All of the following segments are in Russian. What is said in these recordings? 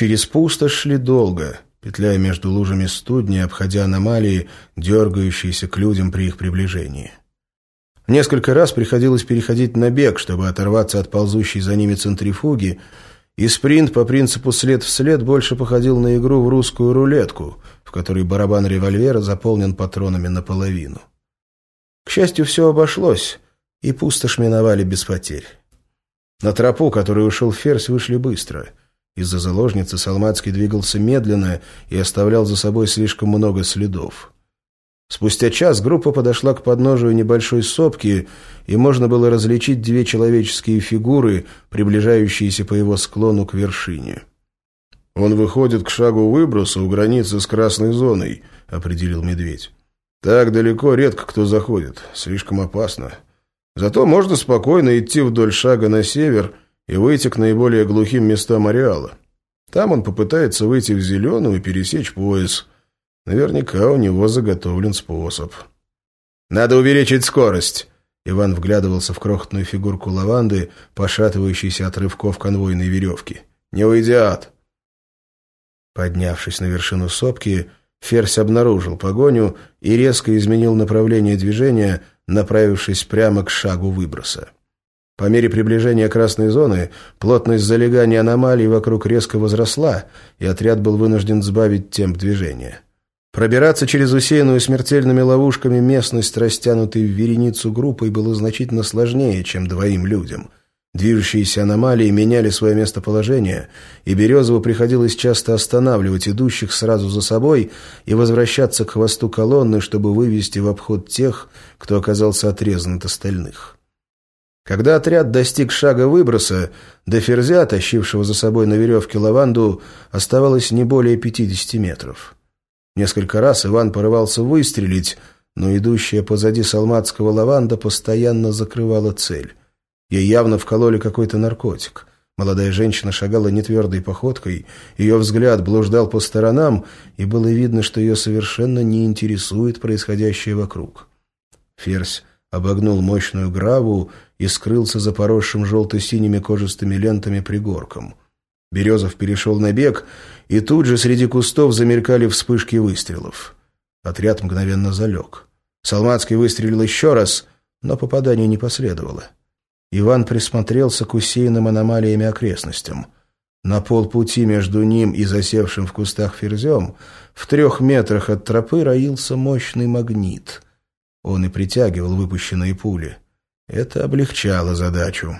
Через пустошь шли долго, петляя между лужами студни, обходя аномалии, дергающиеся к людям при их приближении. Несколько раз приходилось переходить на бег, чтобы оторваться от ползущей за ними центрифуги, и спринт по принципу след в след больше походил на игру в русскую рулетку, в которой барабан револьвера заполнен патронами наполовину. К счастью, все обошлось, и пустошь миновали без потерь. На тропу, которой ушел Ферзь, вышли быстро. Из-за заложницы Салмацкий двигался медленно и оставлял за собой слишком много следов. Спустя час группа подошла к подножию небольшой сопки, и можно было различить две человеческие фигуры, приближающиеся по его склону к вершине. «Он выходит к шагу выброса у границы с красной зоной», — определил медведь. «Так далеко редко кто заходит, слишком опасно. Зато можно спокойно идти вдоль шага на север и выйти к наиболее глухим местам ареала. Там он попытается выйти в зеленую и пересечь пояс». Наверняка у него заготовлен способ. «Надо увеличить скорость!» Иван вглядывался в крохотную фигурку лаванды, пошатывающейся от рывков конвойной веревки. «Не уйдет!» Поднявшись на вершину сопки, Ферзь обнаружил погоню и резко изменил направление движения, направившись прямо к шагу выброса. По мере приближения красной зоны плотность залегания аномалий вокруг резко возросла, и отряд был вынужден сбавить темп движения. Пробираться через усеянную смертельными ловушками местность, растянутой в вереницу группой, было значительно сложнее, чем двоим людям. Движущиеся аномалии меняли свое местоположение, и Березову приходилось часто останавливать идущих сразу за собой и возвращаться к хвосту колонны, чтобы вывести в обход тех, кто оказался отрезан от остальных. Когда отряд достиг шага выброса, до ферзя, тащившего за собой на веревке лаванду, оставалось не более 50 метров. Несколько раз Иван порывался выстрелить, но идущая позади салматского лаванда постоянно закрывала цель. Ей явно вкололи какой-то наркотик. Молодая женщина шагала нетвердой походкой, ее взгляд блуждал по сторонам, и было видно, что ее совершенно не интересует происходящее вокруг. Ферзь обогнул мощную граву и скрылся за поросшим желто-синими кожистыми лентами пригорком. Березов перешел на бег, и тут же среди кустов замелькали вспышки выстрелов. Отряд мгновенно залег. Салмацкий выстрелил еще раз, но попадания не последовало. Иван присмотрелся к усеянным аномалиями окрестностям. На полпути между ним и засевшим в кустах ферзем в трех метрах от тропы роился мощный магнит. Он и притягивал выпущенные пули. Это облегчало задачу.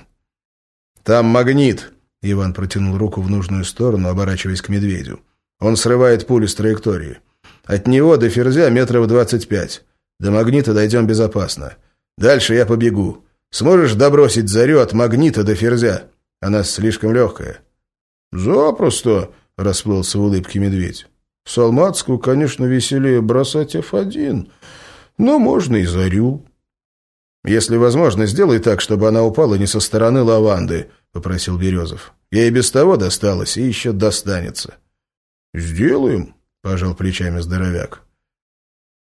«Там магнит!» Иван протянул руку в нужную сторону, оборачиваясь к медведю. Он срывает пулю с траектории. От него до ферзя метров двадцать пять. До магнита дойдем безопасно. Дальше я побегу. Сможешь добросить зарю от магнита до ферзя? Она слишком легкая. Запросто, расплылся в улыбке медведь. Салматскую, конечно, веселее бросать F1, но можно и зарю. Если возможно, сделай так, чтобы она упала не со стороны лаванды, — попросил Березов. «Я и без того досталось, и еще достанется». «Сделаем», — пожал плечами здоровяк.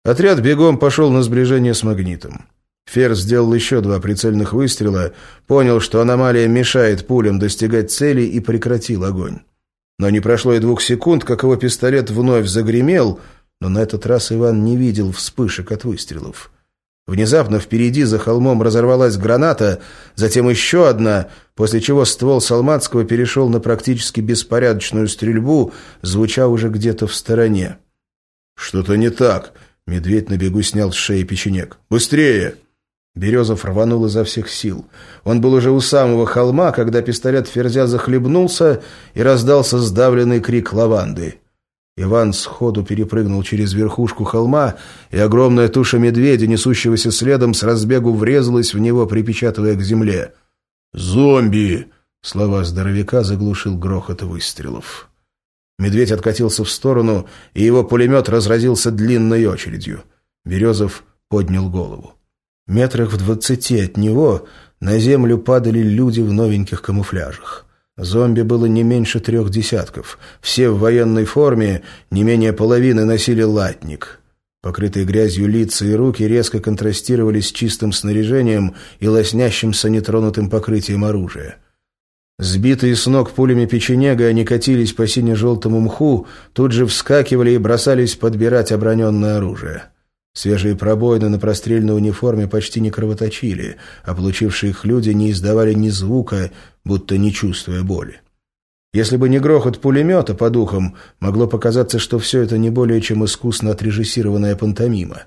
Отряд бегом пошел на сближение с магнитом. Ферзь сделал еще два прицельных выстрела, понял, что аномалия мешает пулям достигать цели и прекратил огонь. Но не прошло и двух секунд, как его пистолет вновь загремел, но на этот раз Иван не видел вспышек от выстрелов. Внезапно впереди за холмом разорвалась граната, затем еще одна, после чего ствол Салматского перешел на практически беспорядочную стрельбу, звуча уже где-то в стороне. «Что-то не так!» — медведь на бегу снял с шеи печенек. «Быстрее!» Березов рванул изо всех сил. Он был уже у самого холма, когда пистолет Ферзя захлебнулся и раздался сдавленный крик лаванды. Иван сходу перепрыгнул через верхушку холма, и огромная туша медведя, несущегося следом, с разбегу врезалась в него, припечатывая к земле. «Зомби!» — слова здоровяка заглушил грохот выстрелов. Медведь откатился в сторону, и его пулемет разразился длинной очередью. Березов поднял голову. Метрах в двадцати от него на землю падали люди в новеньких камуфляжах. Зомби было не меньше трех десятков. Все в военной форме, не менее половины носили латник. Покрытые грязью лица и руки резко контрастировали с чистым снаряжением и лоснящимся нетронутым покрытием оружия. Сбитые с ног пулями печенега, они катились по сине-желтому мху, тут же вскакивали и бросались подбирать оброненное оружие. Свежие пробоины на прострельной униформе почти не кровоточили, а получившие их люди не издавали ни звука, будто не чувствуя боли. Если бы не грохот пулемета по духам, могло показаться, что все это не более чем искусно отрежиссированная пантомима.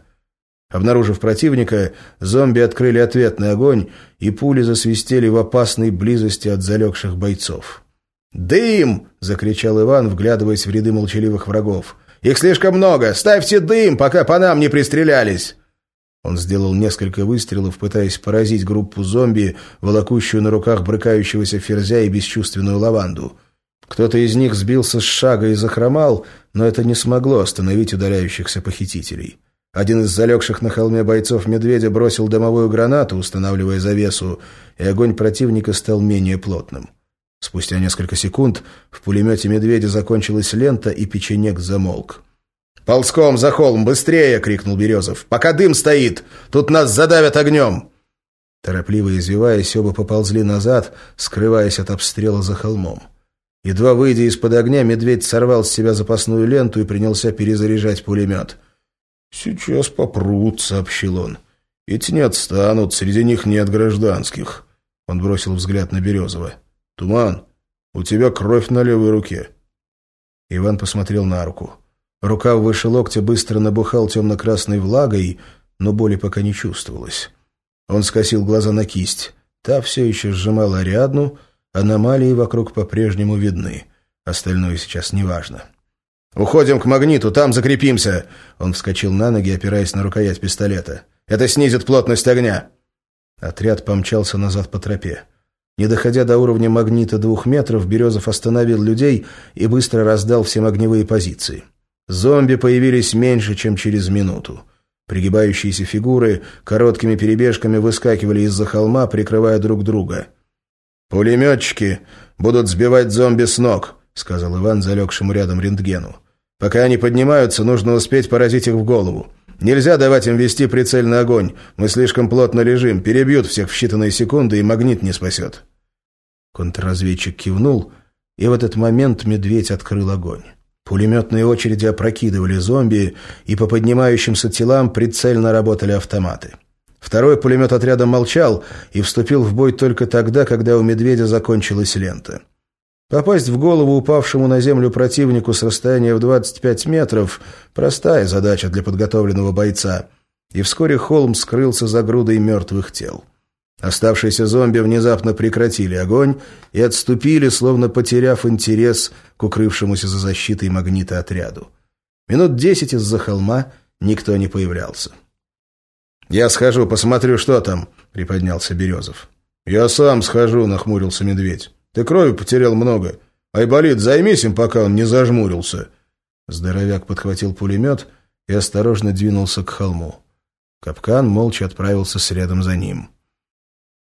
Обнаружив противника, зомби открыли ответный огонь, и пули засвистели в опасной близости от залегших бойцов. «Дым!» — закричал Иван, вглядываясь в ряды молчаливых врагов. «Их слишком много! Ставьте дым, пока по нам не пристрелялись!» Он сделал несколько выстрелов, пытаясь поразить группу зомби, волокущую на руках брыкающегося ферзя и бесчувственную лаванду. Кто-то из них сбился с шага и захромал, но это не смогло остановить удаляющихся похитителей. Один из залегших на холме бойцов медведя бросил дымовую гранату, устанавливая завесу, и огонь противника стал менее плотным. Спустя несколько секунд в пулемете медведя закончилась лента, и печенек замолк. «Ползком за холм, быстрее!» — крикнул Березов. «Пока дым стоит! Тут нас задавят огнем!» Торопливо извиваясь, оба поползли назад, скрываясь от обстрела за холмом. Едва выйдя из-под огня, медведь сорвал с себя запасную ленту и принялся перезаряжать пулемет. «Сейчас попрут», — сообщил он. «Эти не отстанут, среди них нет гражданских». Он бросил взгляд на Березова. «Туман, у тебя кровь на левой руке». Иван посмотрел на руку. Рукав выше локтя быстро набухал темно-красной влагой, но боли пока не чувствовалось. Он скосил глаза на кисть. Та все еще сжимала рядну, Аномалии вокруг по-прежнему видны. Остальное сейчас неважно. «Уходим к магниту, там закрепимся!» Он вскочил на ноги, опираясь на рукоять пистолета. «Это снизит плотность огня!» Отряд помчался назад по тропе. Не доходя до уровня магнита двух метров, Березов остановил людей и быстро раздал всем огневые позиции. Зомби появились меньше, чем через минуту. Пригибающиеся фигуры короткими перебежками выскакивали из-за холма, прикрывая друг друга. «Пулеметчики будут сбивать зомби с ног», — сказал Иван, залегшему рядом рентгену. «Пока они поднимаются, нужно успеть поразить их в голову. Нельзя давать им вести прицельный огонь. Мы слишком плотно лежим, перебьют всех в считанные секунды, и магнит не спасет». Контрразведчик кивнул, и в этот момент медведь открыл огонь. Пулеметные очереди опрокидывали зомби, и по поднимающимся телам прицельно работали автоматы. Второй пулемет отряда молчал и вступил в бой только тогда, когда у медведя закончилась лента. Попасть в голову упавшему на землю противнику с расстояния в 25 метров – простая задача для подготовленного бойца. И вскоре холм скрылся за грудой мертвых тел. Оставшиеся зомби внезапно прекратили огонь и отступили, словно потеряв интерес к укрывшемуся за защитой магнита отряду. Минут десять из-за холма никто не появлялся. «Я схожу, посмотрю, что там», — приподнялся Березов. «Я сам схожу», — нахмурился медведь. «Ты крови потерял много. Айболит, займись им, пока он не зажмурился». Здоровяк подхватил пулемет и осторожно двинулся к холму. Капкан молча отправился следом за ним.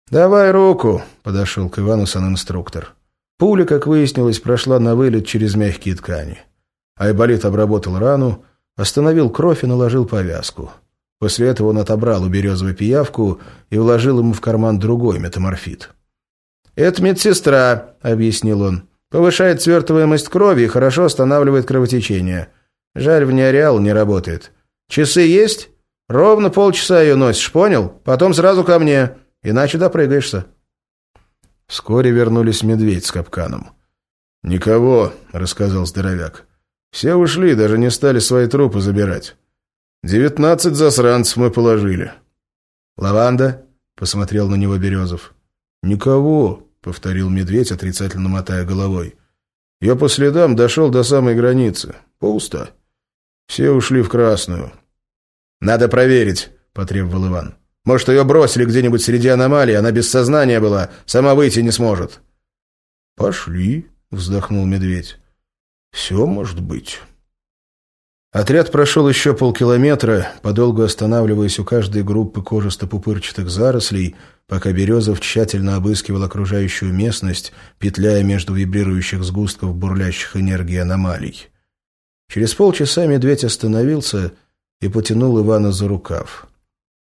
«Давай руку», — подошел к Ивану санинструктор. Пуля, как выяснилось, прошла на вылет через мягкие ткани. Айболит обработал рану, остановил кровь и наложил повязку. После этого он отобрал у Березовой пиявку и вложил ему в карман другой метаморфит. «Это медсестра», — объяснил он. «Повышает свертываемость крови и хорошо останавливает кровотечение. Жаль, в неореал не работает. Часы есть? Ровно полчаса ее носишь, понял? Потом сразу ко мне, иначе допрыгаешься». Вскоре вернулись медведь с капканом. «Никого», — рассказал здоровяк. «Все ушли, даже не стали свои трупы забирать. «Девятнадцать засранцев мы положили». «Лаванда?» — посмотрел на него Березов. «Никого», — повторил медведь, отрицательно мотая головой. «Я по следам дошел до самой границы. Пусто. Все ушли в красную». «Надо проверить», — потребовал Иван. «Может, ее бросили где-нибудь среди аномалий, она без сознания была, сама выйти не сможет». «Пошли», — вздохнул медведь. «Все может быть». Отряд прошел еще полкилометра, подолгу останавливаясь у каждой группы кожисто-пупырчатых зарослей, пока Березов тщательно обыскивал окружающую местность, петляя между вибрирующих сгустков бурлящих энергий аномалий. Через полчаса медведь остановился и потянул Ивана за рукав.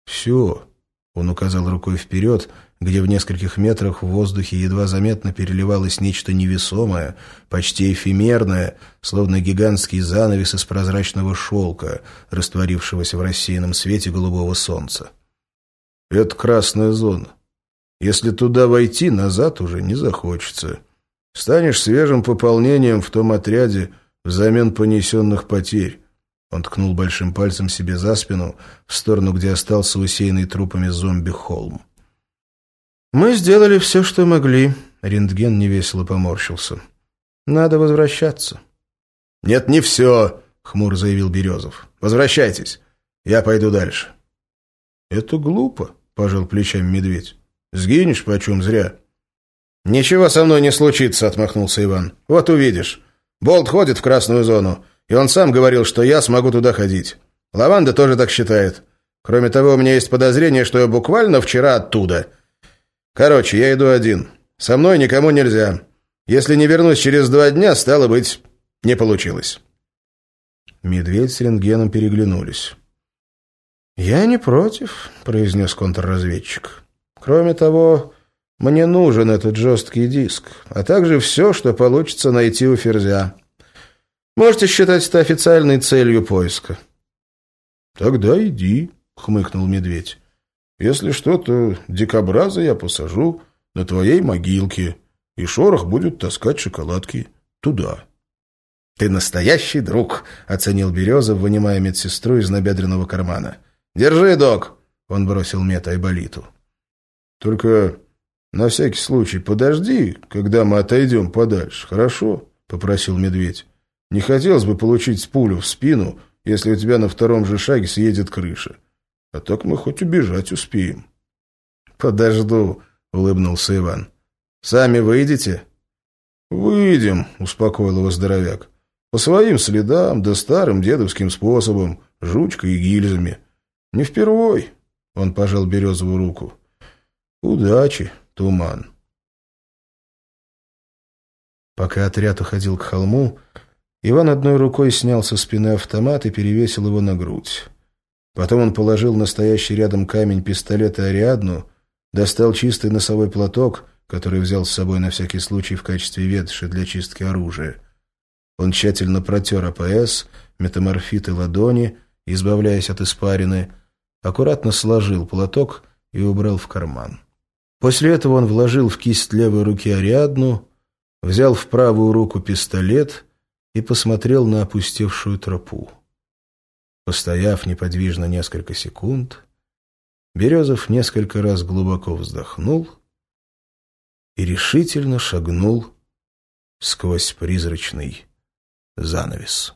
«Все», — он указал рукой вперед, где в нескольких метрах в воздухе едва заметно переливалось нечто невесомое, почти эфемерное, словно гигантский занавес из прозрачного шелка, растворившегося в рассеянном свете голубого солнца. «Это красная зона. Если туда войти, назад уже не захочется. Станешь свежим пополнением в том отряде взамен понесенных потерь». Он ткнул большим пальцем себе за спину, в сторону, где остался усеянный трупами зомби холм. «Мы сделали все, что могли», — рентген невесело поморщился. «Надо возвращаться». «Нет, не все», — хмур заявил Березов. «Возвращайтесь. Я пойду дальше». «Это глупо», — пожал плечами медведь. «Сгинешь почем зря». «Ничего со мной не случится», — отмахнулся Иван. «Вот увидишь. Болт ходит в красную зону. И он сам говорил, что я смогу туда ходить. Лаванда тоже так считает. Кроме того, у меня есть подозрение, что я буквально вчера оттуда. Короче, я иду один. Со мной никому нельзя. Если не вернусь через два дня, стало быть, не получилось». Медведь с рентгеном переглянулись. «Я не против», — произнес контрразведчик. «Кроме того, мне нужен этот жесткий диск, а также все, что получится найти у Ферзя». Можете считать это официальной целью поиска. Тогда иди, хмыкнул медведь. Если что, то дикобраза я посажу на твоей могилке, и шорох будет таскать шоколадки туда. «Ты настоящий друг», — оценил Березов, вынимая медсестру из набедренного кармана. «Держи, док», — он бросил мета Айболиту. «Только на всякий случай подожди, когда мы отойдем подальше, хорошо?» — попросил медведь. Не хотелось бы получить пулю в спину, если у тебя на втором же шаге съедет крыша. А так мы хоть убежать успеем. «Подожду», — улыбнулся Иван. «Сами выйдете?» «Выйдем», — успокоил его здоровяк. «По своим следам, да старым дедовским способом, жучкой и гильзами. Не впервой», — он пожал березовую руку. «Удачи, туман». Пока отряд уходил к холму, Иван одной рукой снял со спины автомат и перевесил его на грудь. Потом он положил настоящий рядом камень пистолета Ариадну, достал чистый носовой платок, который взял с собой на всякий случай в качестве ветши для чистки оружия. Он тщательно протер АПС, метаморфиты ладони, избавляясь от испарины, аккуратно сложил платок и убрал в карман. После этого он вложил в кисть левой руки Ариадну, взял в правую руку пистолет и посмотрел на опустевшую тропу. Постояв неподвижно несколько секунд, Березов несколько раз глубоко вздохнул и решительно шагнул сквозь призрачный занавес.